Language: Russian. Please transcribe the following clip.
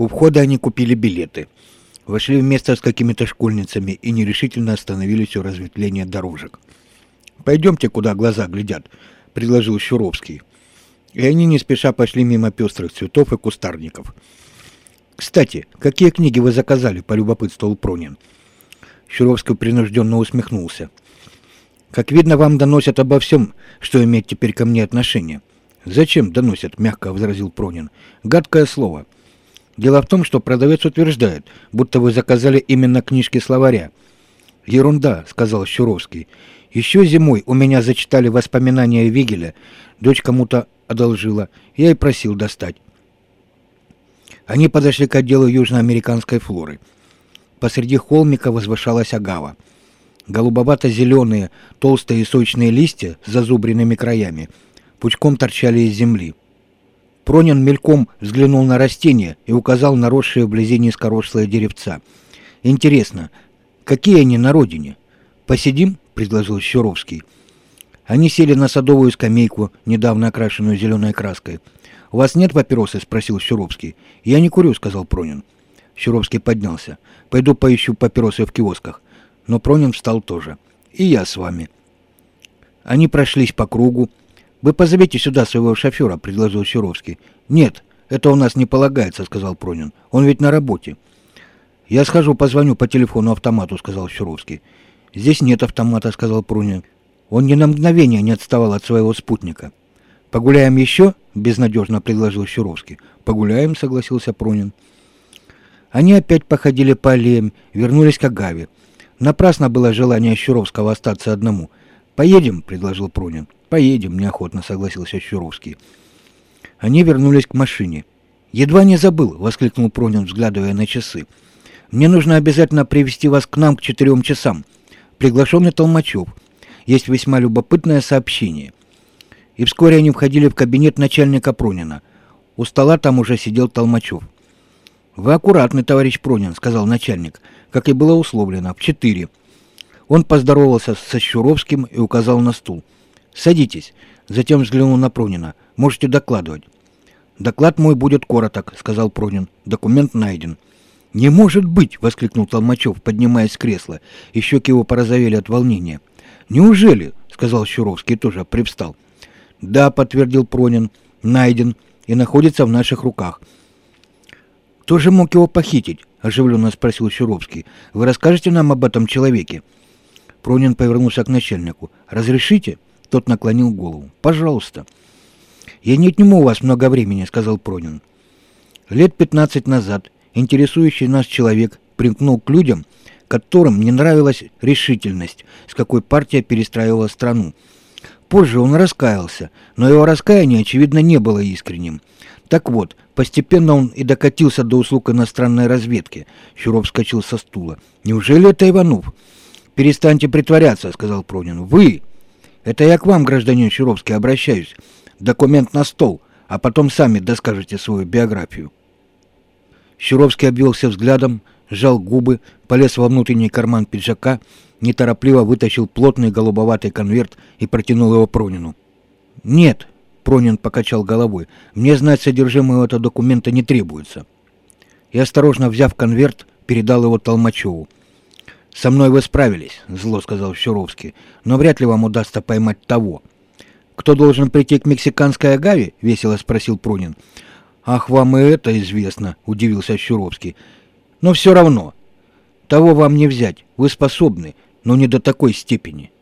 У входа они купили билеты. Вошли в место с какими-то школьницами и нерешительно остановились у разветвления дорожек. «Пойдемте, куда глаза глядят», — предложил Щуровский. И они не спеша пошли мимо пестрых цветов и кустарников. «Кстати, какие книги вы заказали?» — полюбопытствовал Пронин. Щуровский принужденно усмехнулся. «Как видно, вам доносят обо всем, что имеет теперь ко мне отношение». «Зачем доносят?» — мягко возразил Пронин. «Гадкое слово. Дело в том, что продавец утверждает, будто вы заказали именно книжки словаря». «Ерунда», — сказал Щуровский. «Еще зимой у меня зачитали воспоминания Вигеля. Дочь кому-то одолжила. Я и просил достать». Они подошли к отделу южноамериканской флоры. Посреди холмика возвышалась агава. Голубовато-зеленые, толстые и сочные листья с зазубренными краями пучком торчали из земли. Пронин мельком взглянул на растения и указал на росшие вблизи низкорослые деревца. «Интересно, какие они на родине?» «Посидим?» — предложил Щуровский. Они сели на садовую скамейку, недавно окрашенную зеленой краской. «У вас нет папиросы?» — спросил Щуровский. «Я не курю», — сказал Пронин. Щуровский поднялся. «Пойду поищу папиросы в киосках». Но Пронин встал тоже. «И я с вами». Они прошлись по кругу. «Вы позовите сюда своего шофера», — предложил Щуровский. «Нет, это у нас не полагается», — сказал Пронин. «Он ведь на работе». «Я схожу, позвоню по телефону автомату», — сказал Щуровский. «Здесь нет автомата», — сказал Пронин. Он ни на мгновение не отставал от своего спутника. «Погуляем еще?» — безнадежно предложил Щуровский. «Погуляем», — согласился Пронин. Они опять походили по аллеям, вернулись к Агаве. Напрасно было желание Щуровского остаться одному. «Поедем», — предложил Пронин. «Поедем», — неохотно согласился Щуровский. Они вернулись к машине. «Едва не забыл», — воскликнул Пронин, взглядывая на часы. «Мне нужно обязательно привести вас к нам к четырем часам. Приглашенный Толмачев. Есть весьма любопытное сообщение». И вскоре они входили в кабинет начальника Пронина. У стола там уже сидел Толмачев. «Вы аккуратный, товарищ Пронин», — сказал начальник, как и было условлено, в четыре. Он поздоровался со Щуровским и указал на стул. «Садитесь». Затем взглянул на Пронина. «Можете докладывать». «Доклад мой будет короток», — сказал Пронин. «Документ найден». «Не может быть!» — воскликнул Толмачев, поднимаясь с кресла, и щеки его порозовели от волнения. «Неужели?» — сказал Щуровский, тоже привстал. «Да», — подтвердил Пронин, — «найден и находится в наших руках». «Кто же мог его похитить?» — оживленно спросил Щуровский. «Вы расскажете нам об этом человеке?» Пронин повернулся к начальнику. «Разрешите?» Тот наклонил голову. «Пожалуйста». «Я не отниму у вас много времени», — сказал Пронин. Лет пятнадцать назад интересующий нас человек примкнул к людям, которым не нравилась решительность, с какой партия перестраивала страну. Позже он раскаялся, но его раскаяние, очевидно, не было искренним. Так вот, постепенно он и докатился до услуг иностранной разведки. Щуров вскочил со стула. «Неужели это Иванов?» «Перестаньте притворяться», — сказал Пронин. «Вы!» «Это я к вам, гражданин Щуровский, обращаюсь. Документ на стол, а потом сами доскажете свою биографию». Щуровский обвелся взглядом, сжал губы, полез во внутренний карман пиджака, неторопливо вытащил плотный голубоватый конверт и протянул его Пронину. «Нет», Пронин покачал головой. «Мне знать содержимое этого документа не требуется». И, осторожно взяв конверт, передал его Толмачеву. «Со мной вы справились», — зло сказал Щуровский, «но вряд ли вам удастся поймать того». «Кто должен прийти к мексиканской Агаве?» — весело спросил Пронин. «Ах, вам и это известно», — удивился Щуровский. «Но все равно. Того вам не взять. Вы способны, но не до такой степени».